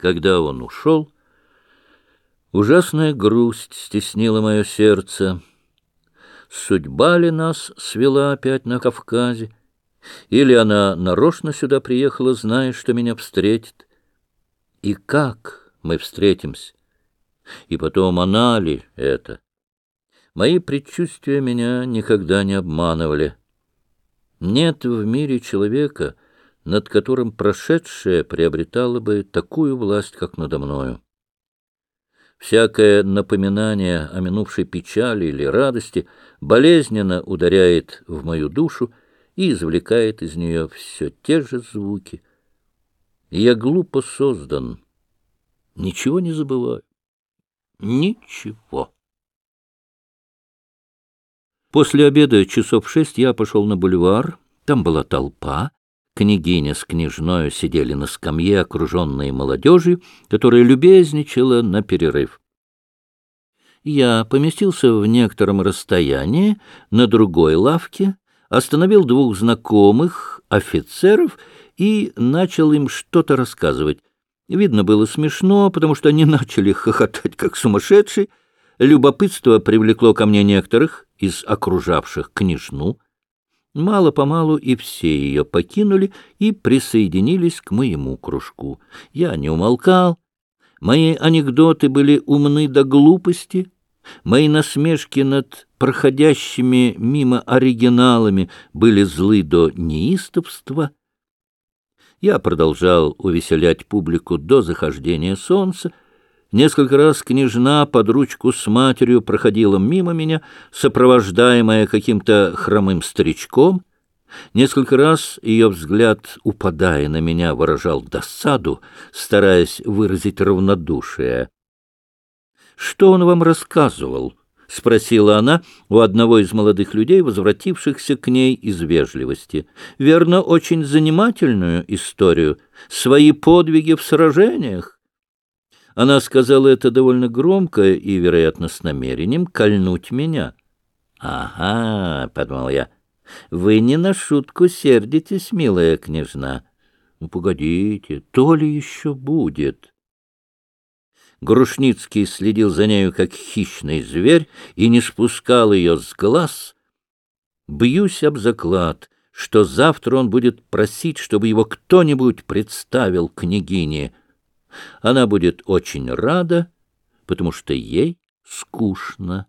Когда он ушел, ужасная грусть стеснила мое сердце. Судьба ли нас свела опять на Кавказе? Или она нарочно сюда приехала, зная, что меня встретит? И как мы встретимся? И потом, она ли это? Мои предчувствия меня никогда не обманывали. Нет в мире человека, над которым прошедшее приобретало бы такую власть, как надо мною. Всякое напоминание о минувшей печали или радости болезненно ударяет в мою душу и извлекает из нее все те же звуки. я глупо создан, ничего не забываю. Ничего. После обеда часов шесть я пошел на бульвар, там была толпа, Княгиня с княжною сидели на скамье, окруженные молодежью, которая любезничала на перерыв. Я поместился в некотором расстоянии на другой лавке, остановил двух знакомых офицеров и начал им что-то рассказывать. Видно было смешно, потому что они начали хохотать, как сумасшедшие. Любопытство привлекло ко мне некоторых из окружавших княжну. Мало-помалу и все ее покинули и присоединились к моему кружку. Я не умолкал. Мои анекдоты были умны до глупости. Мои насмешки над проходящими мимо оригиналами были злы до неистовства. Я продолжал увеселять публику до захождения солнца, Несколько раз княжна под ручку с матерью проходила мимо меня, сопровождаемая каким-то хромым старичком. Несколько раз ее взгляд, упадая на меня, выражал досаду, стараясь выразить равнодушие. «Что он вам рассказывал?» — спросила она у одного из молодых людей, возвратившихся к ней из вежливости. «Верно, очень занимательную историю. Свои подвиги в сражениях?» Она сказала это довольно громко и, вероятно, с намерением кольнуть меня. «Ага», — подумал я, — «вы не на шутку сердитесь, милая княжна. Ну, погодите, то ли еще будет». Грушницкий следил за нею, как хищный зверь, и не спускал ее с глаз. Бьюсь об заклад, что завтра он будет просить, чтобы его кто-нибудь представил княгине — она будет очень рада, потому что ей скучно.